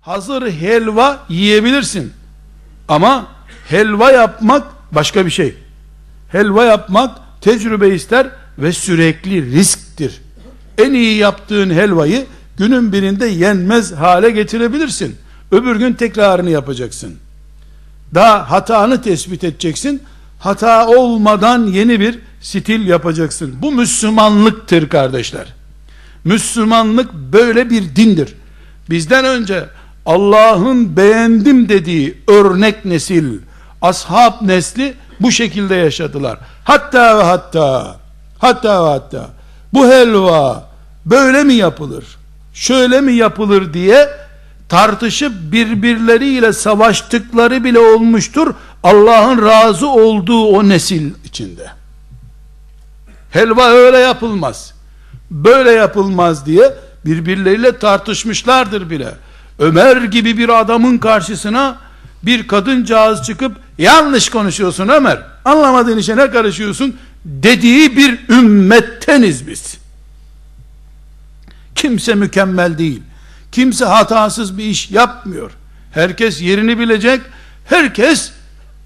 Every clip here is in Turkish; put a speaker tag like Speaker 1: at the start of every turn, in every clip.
Speaker 1: hazır helva yiyebilirsin. Ama helva yapmak başka bir şey. Helva yapmak tecrübe ister ve sürekli risktir. En iyi yaptığın helvayı günün birinde yenmez hale getirebilirsin. Öbür gün tekrarını yapacaksın. Daha hatanı tespit edeceksin. Hata olmadan yeni bir stil yapacaksın. Bu Müslümanlıktır kardeşler. Müslümanlık böyle bir dindir. Bizden önce Allah'ın beğendim dediği örnek nesil, ashab nesli bu şekilde yaşadılar. Hatta ve hatta, hatta ve hatta bu helva böyle mi yapılır, şöyle mi yapılır diye tartışıp birbirleriyle savaştıkları bile olmuştur. Allah'ın razı olduğu o nesil içinde. Helva öyle yapılmaz. Böyle yapılmaz diye birbirleriyle tartışmışlardır bile. Ömer gibi bir adamın karşısına bir kadıncağız çıkıp yanlış konuşuyorsun Ömer. Anlamadığın işe ne karışıyorsun dediği bir ümmetteniz biz. Kimse mükemmel değil. Kimse hatasız bir iş yapmıyor. Herkes yerini bilecek. Herkes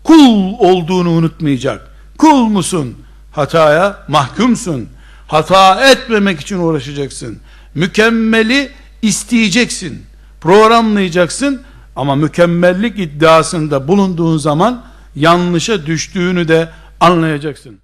Speaker 1: kul olduğunu unutmayacak. Kul musun? Hataya mahkumsun. Hata etmemek için uğraşacaksın. Mükemmeli isteyeceksin. Programlayacaksın. Ama mükemmellik iddiasında bulunduğun zaman yanlışa düştüğünü de anlayacaksın.